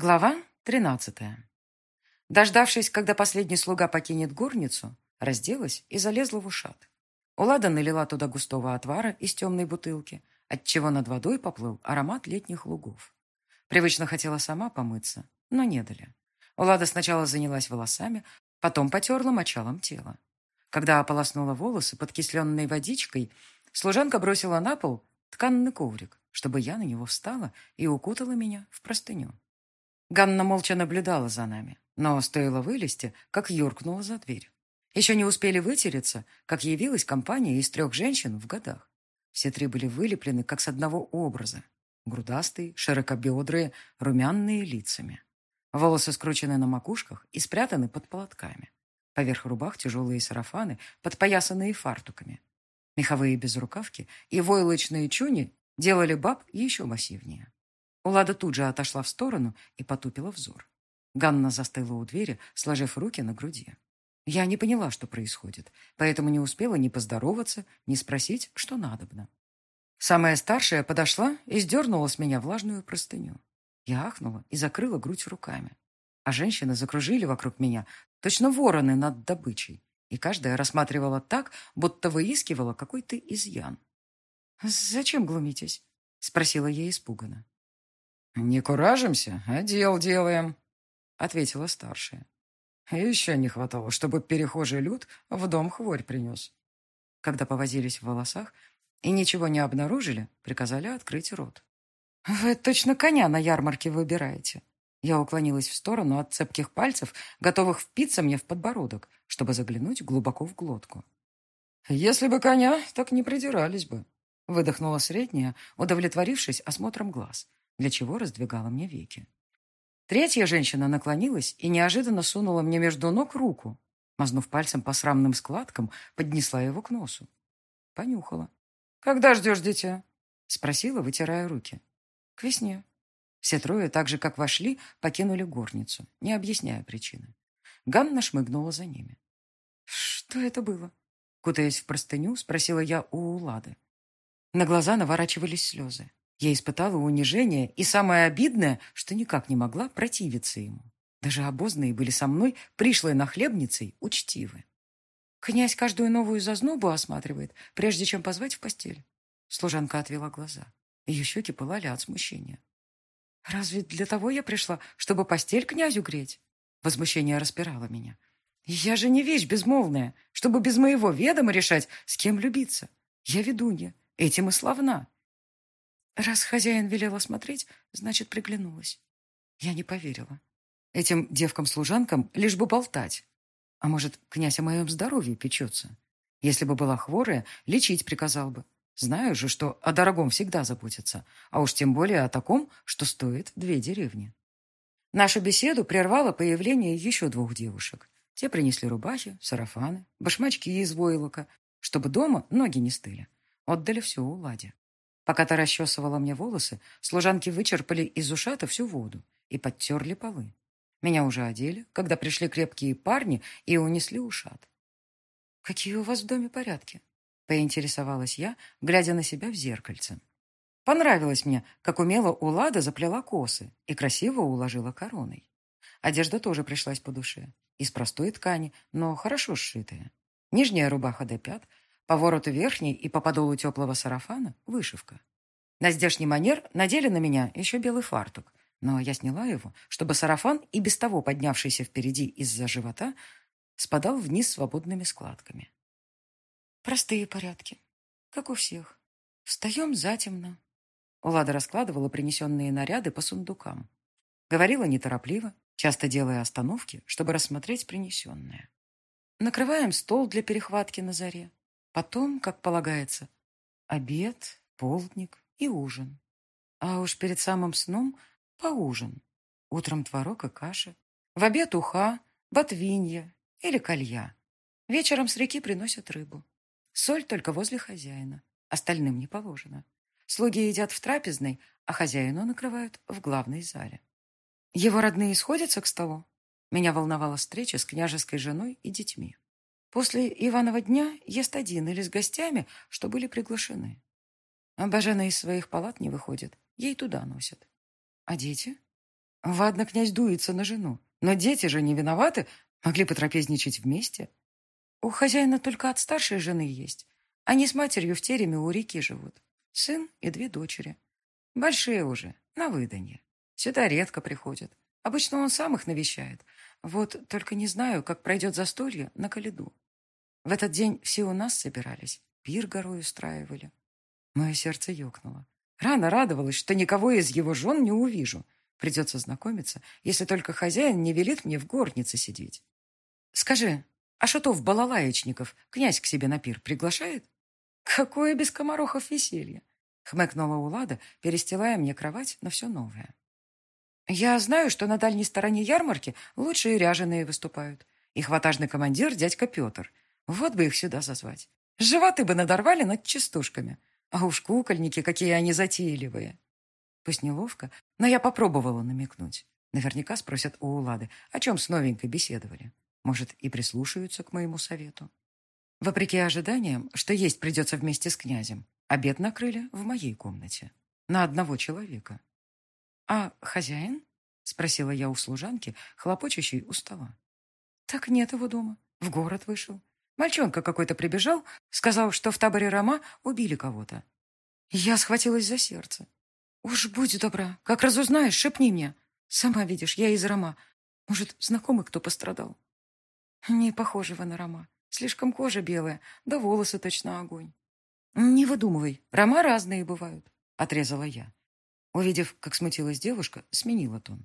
Глава тринадцатая. Дождавшись, когда последний слуга покинет горницу, разделась и залезла в ушат. Улада налила туда густого отвара из темной бутылки, отчего над водой поплыл аромат летних лугов. Привычно хотела сама помыться, но не дали. Улада сначала занялась волосами, потом потерла мочалом тело. Когда ополоснула волосы подкисленной водичкой, служанка бросила на пол тканный коврик, чтобы я на него встала и укутала меня в простыню. Ганна молча наблюдала за нами, но стоило вылезти, как юркнула за дверь. Еще не успели вытереться, как явилась компания из трех женщин в годах. Все три были вылеплены, как с одного образа. Грудастые, широкобедрые, румяные лицами. Волосы скручены на макушках и спрятаны под полотками. Поверх рубах тяжелые сарафаны, подпоясанные фартуками. Меховые безрукавки и войлочные чуни делали баб еще массивнее. Улада тут же отошла в сторону и потупила взор. Ганна застыла у двери, сложив руки на груди. Я не поняла, что происходит, поэтому не успела ни поздороваться, ни спросить, что надобно. Самая старшая подошла и сдернула с меня влажную простыню. Я ахнула и закрыла грудь руками. А женщины закружили вокруг меня, точно вороны над добычей, и каждая рассматривала так, будто выискивала какой-то изъян. «Зачем глумитесь?» — спросила я испуганно. «Не куражимся, а дел делаем», — ответила старшая. «Еще не хватало, чтобы перехожий люд в дом хворь принес». Когда повозились в волосах и ничего не обнаружили, приказали открыть рот. «Вы точно коня на ярмарке выбираете». Я уклонилась в сторону от цепких пальцев, готовых впиться мне в подбородок, чтобы заглянуть глубоко в глотку. «Если бы коня, так не придирались бы», — выдохнула средняя, удовлетворившись осмотром глаз для чего раздвигала мне веки. Третья женщина наклонилась и неожиданно сунула мне между ног руку. Мазнув пальцем по срамным складкам, поднесла его к носу. Понюхала. «Когда ждешь дитя?» Спросила, вытирая руки. «К весне». Все трое, так же, как вошли, покинули горницу, не объясняя причины. Ганна шмыгнула за ними. «Что это было?» Кутаясь в простыню, спросила я у Улады. На глаза наворачивались слезы. Я испытала унижение, и самое обидное, что никак не могла противиться ему. Даже обозные были со мной, пришлой нахлебницей, учтивы. Князь каждую новую зазнобу осматривает, прежде чем позвать в постель. Служанка отвела глаза. Ее щеки пылали от смущения. «Разве для того я пришла, чтобы постель князю греть?» Возмущение распирало меня. «Я же не вещь безмолвная, чтобы без моего ведома решать, с кем любиться. Я ведунья, этим и славна. Раз хозяин велел осмотреть, значит, приглянулась. Я не поверила. Этим девкам-служанкам лишь бы болтать. А может, князь о моем здоровье печется? Если бы была хворая, лечить приказал бы. Знаю же, что о дорогом всегда заботятся, а уж тем более о таком, что стоит две деревни. Нашу беседу прервало появление еще двух девушек. Те принесли рубахи, сарафаны, башмачки из войлока, чтобы дома ноги не стыли. Отдали все Уладе. Пока та расчесывала мне волосы, служанки вычерпали из ушата всю воду и подтерли полы. Меня уже одели, когда пришли крепкие парни и унесли ушат. «Какие у вас в доме порядки?» — поинтересовалась я, глядя на себя в зеркальце. Понравилось мне, как умело Улада заплела косы и красиво уложила короной. Одежда тоже пришлась по душе. Из простой ткани, но хорошо сшитая. Нижняя рубаха до пят, по вороту верхней и по подолу теплого сарафана вышивка. На здешний манер надели на меня еще белый фартук, но я сняла его, чтобы сарафан, и без того поднявшийся впереди из-за живота, спадал вниз свободными складками. Простые порядки, как у всех. Встаем затемно. Улада раскладывала принесенные наряды по сундукам. Говорила неторопливо, часто делая остановки, чтобы рассмотреть принесенное. Накрываем стол для перехватки на заре. Потом, как полагается, обед, полдник и ужин. А уж перед самым сном поужин. Утром творог и каша. В обед уха, ботвинья или колья. Вечером с реки приносят рыбу. Соль только возле хозяина. Остальным не положено. Слуги едят в трапезной, а хозяину накрывают в главной зале. Его родные сходятся к столу. Меня волновала встреча с княжеской женой и детьми. После Иванова дня ест один или с гостями, что были приглашены. Бажена из своих палат не выходит, ей туда носят. А дети? Ладно, князь дуется на жену, но дети же не виноваты, могли потрапезничать вместе. У хозяина только от старшей жены есть. Они с матерью в тереме у реки живут. Сын и две дочери. Большие уже, на выданье. Сюда редко приходят. Обычно он сам их навещает. Вот только не знаю, как пройдет застолье на Калиду. В этот день все у нас собирались. Пир горой устраивали. Мое сердце ёкнуло. Рано радовалась, что никого из его жен не увижу. Придется знакомиться, если только хозяин не велит мне в горнице сидеть. Скажи, а шатов балалаечников князь к себе на пир приглашает? Какое без комарохов веселье! Хмыкнула Улада, перестилая мне кровать на все новое. Я знаю, что на дальней стороне ярмарки лучшие ряженые выступают. Их ватажный командир дядька Петр. Вот бы их сюда зазвать. Животы бы надорвали над частушками. А уж кукольники, какие они затейливые. Пусть неловко, но я попробовала намекнуть. Наверняка спросят у Улады, о чем с новенькой беседовали. Может, и прислушаются к моему совету. Вопреки ожиданиям, что есть придется вместе с князем, обед накрыли в моей комнате. На одного человека. «А хозяин?» — спросила я у служанки, хлопочущей у стола. «Так нет его дома. В город вышел. Мальчонка какой-то прибежал, сказал, что в таборе Рома убили кого-то. Я схватилась за сердце. «Уж будь добра, как разузнаешь, шепни мне. Сама видишь, я из Рома. Может, знакомый кто пострадал?» «Не похоже вы на Рома. Слишком кожа белая, да волосы точно огонь». «Не выдумывай, Рома разные бывают», — отрезала я. Увидев, как смутилась девушка, сменила тон.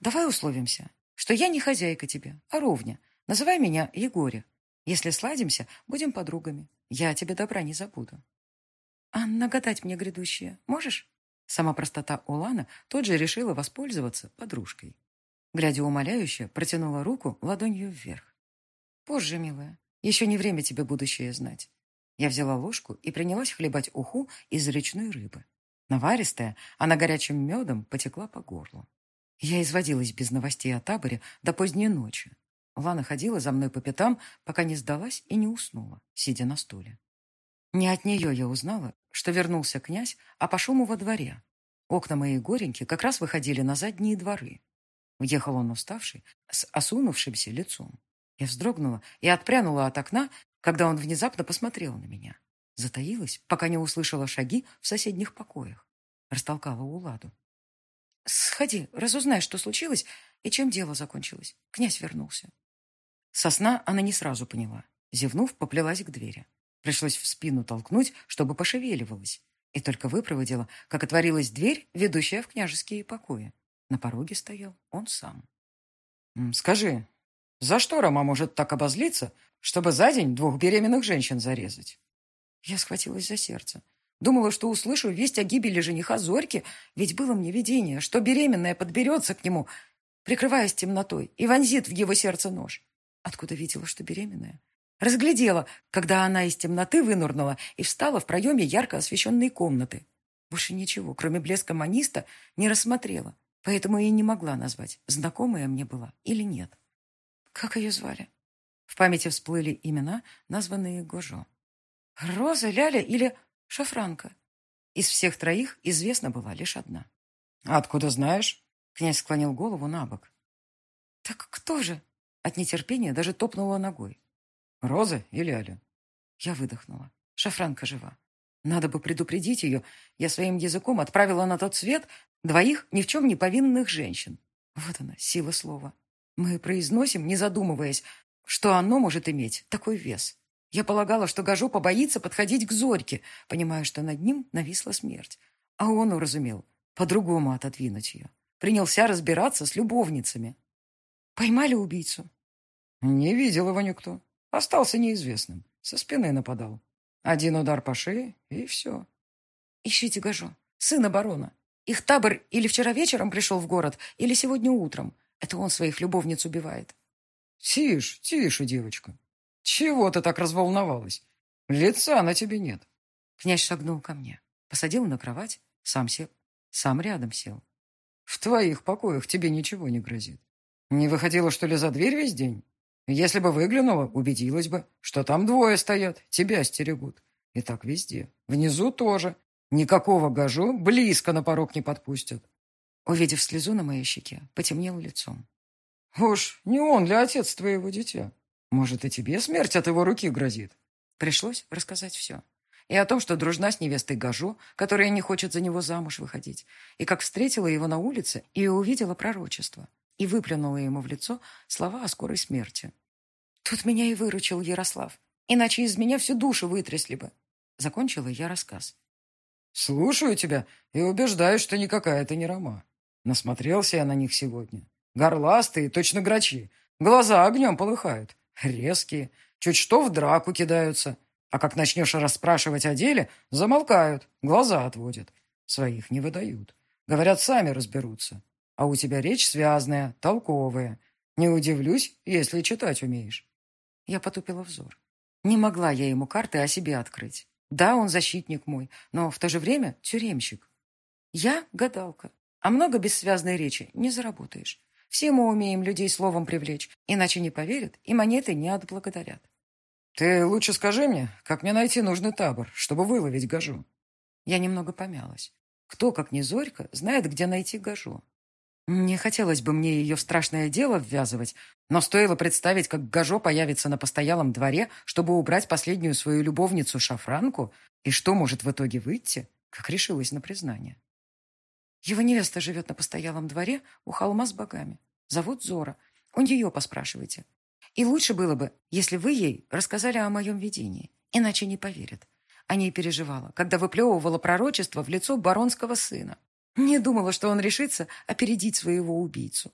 «Давай условимся, что я не хозяйка тебе, а ровня. Называй меня Егоря. Если сладимся, будем подругами. Я тебе добра не забуду». «А нагадать мне грядущее можешь?» Сама простота Улана тут же решила воспользоваться подружкой. Глядя умоляюще, протянула руку ладонью вверх. «Позже, милая, еще не время тебе будущее знать». Я взяла ложку и принялась хлебать уху из речной рыбы. Наваристая, она горячим медом потекла по горлу. Я изводилась без новостей о таборе до поздней ночи. Лана ходила за мной по пятам, пока не сдалась и не уснула, сидя на стуле. Не от нее я узнала, что вернулся князь, а по шуму во дворе. Окна моей гореньки как раз выходили на задние дворы. Въехал он уставший, с осунувшимся лицом. Я вздрогнула и отпрянула от окна, когда он внезапно посмотрел на меня. Затаилась, пока не услышала шаги в соседних покоях. Растолкала Уладу. «Сходи, разузнай, что случилось и чем дело закончилось. Князь вернулся». Сосна она не сразу поняла. Зевнув, поплелась к двери. Пришлось в спину толкнуть, чтобы пошевеливалась. И только выпроводила, как отворилась дверь, ведущая в княжеские покои. На пороге стоял он сам. «Скажи, за что Рома может так обозлиться, чтобы за день двух беременных женщин зарезать?» Я схватилась за сердце. Думала, что услышу весть о гибели жениха Зорьки, ведь было мне видение, что беременная подберется к нему, прикрываясь темнотой, и вонзит в его сердце нож. Откуда видела, что беременная? Разглядела, когда она из темноты вынурнула и встала в проеме ярко освещенной комнаты. Больше ничего, кроме блеска маниста, не рассмотрела, поэтому и не могла назвать, знакомая мне была или нет. Как ее звали? В памяти всплыли имена, названные Гожо. Роза, Ляля или Шафранка. Из всех троих известна была лишь одна. «Откуда знаешь?» Князь склонил голову на бок. «Так кто же?» От нетерпения даже топнула ногой. «Роза или Аля?» Я выдохнула. Шафранка жива. Надо бы предупредить ее. Я своим языком отправила на тот свет двоих ни в чем не повинных женщин. Вот она, сила слова. Мы произносим, не задумываясь, что оно может иметь такой вес. Я полагала, что Гажо побоится подходить к Зорьке, понимая, что над ним нависла смерть. А он уразумел по-другому отодвинуть ее. Принялся разбираться с любовницами. Поймали убийцу? Не видел его никто. Остался неизвестным. Со спины нападал. Один удар по шее, и все. Ищите Гажо, сына барона. Их табор или вчера вечером пришел в город, или сегодня утром. Это он своих любовниц убивает. Тише, тише, девочка. «Чего ты так разволновалась? Лица на тебе нет». Князь шагнул ко мне, посадил на кровать, сам сел, сам рядом сел. «В твоих покоях тебе ничего не грозит. Не выходила, что ли, за дверь весь день? Если бы выглянула, убедилась бы, что там двое стоят, тебя стерегут. И так везде. Внизу тоже. Никакого гажу близко на порог не подпустят. Увидев слезу на моей щеке, потемнел лицом. «Уж не он ли отец твоего дитя? Может, и тебе смерть от его руки грозит?» Пришлось рассказать все. И о том, что дружна с невестой Гажо, которая не хочет за него замуж выходить, и как встретила его на улице и увидела пророчество, и выплюнула ему в лицо слова о скорой смерти. Тут меня и выручил Ярослав, иначе из меня всю душу вытрясли бы. Закончила я рассказ. «Слушаю тебя и убеждаю, что никакая это не Рома. Насмотрелся я на них сегодня. Горластые, точно грачи. Глаза огнем полыхают. Резкие. Чуть что в драку кидаются. А как начнешь расспрашивать о деле, замолкают, глаза отводят. Своих не выдают. Говорят, сами разберутся. А у тебя речь связная, толковая. Не удивлюсь, если читать умеешь. Я потупила взор. Не могла я ему карты о себе открыть. Да, он защитник мой, но в то же время тюремщик. Я гадалка, а много бессвязной речи не заработаешь. Все мы умеем людей словом привлечь, иначе не поверят и монеты не отблагодарят. Ты лучше скажи мне, как мне найти нужный табор, чтобы выловить гажу. Я немного помялась. Кто, как не Зорька, знает, где найти гажу? Не хотелось бы мне ее в страшное дело ввязывать, но стоило представить, как Гажо появится на постоялом дворе, чтобы убрать последнюю свою любовницу Шафранку, и что может в итоге выйти, как решилась на признание. Его невеста живет на постоялом дворе у холма с богами. Зовут Зора. У нее поспрашивайте. И лучше было бы, если вы ей рассказали о моем видении, иначе не поверят. О ней переживала, когда выплевывала пророчество в лицо баронского сына. Не думала, что он решится опередить своего убийцу.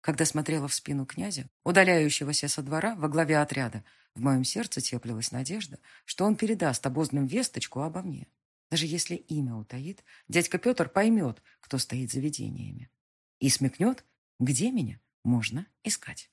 Когда смотрела в спину князя, удаляющегося со двора во главе отряда, в моем сердце теплилась надежда, что он передаст обозным весточку обо мне. Даже если имя утаит, дядька Петр поймет, кто стоит за видениями. И смекнет, где меня можно искать.